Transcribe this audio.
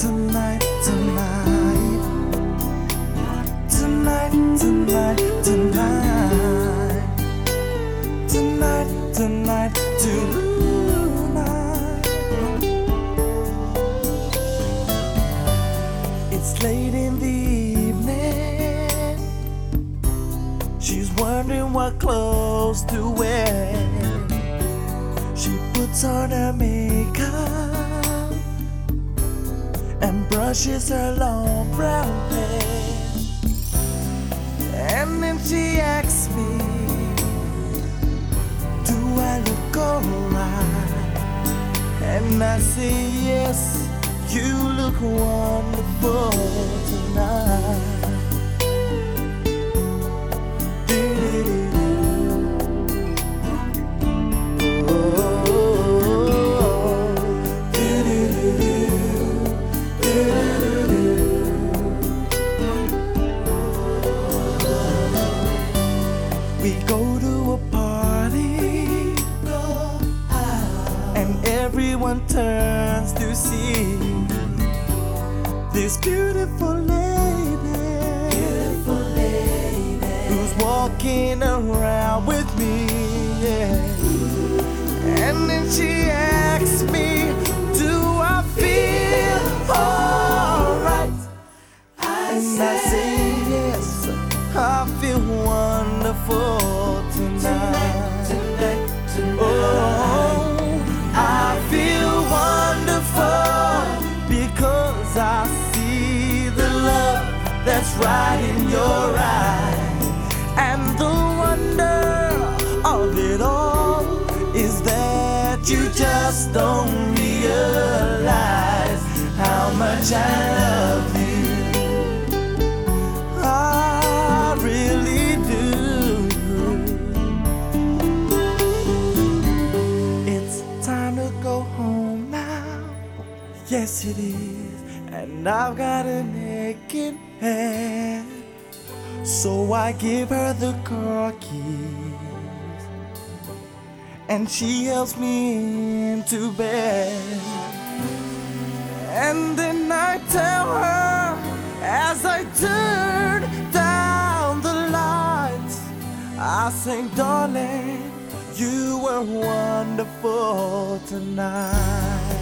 tonight, tonight, tonight, tonight, tonight, tonight, tonight, tonight. It's late in the evening. She's wondering what clothes to wear. She puts on her makeup brushes her long brown hair. And then she asks me, Do I look alright? And I say, Yes, you look wonderful We go to a party and everyone turns to see this beautiful lady, beautiful lady who's walking around with me. yeah. And then she asks me, wonderful tonight. Oh, I feel wonderful because I see the love that's right in your eyes. And the wonder of it all is that you just don't realize how much I Yes, it is. And I've got an aching head. So I give her the car keys. And she helps me into bed. And then I tell her as I turn down the lights, I say, darling, you were wonderful tonight.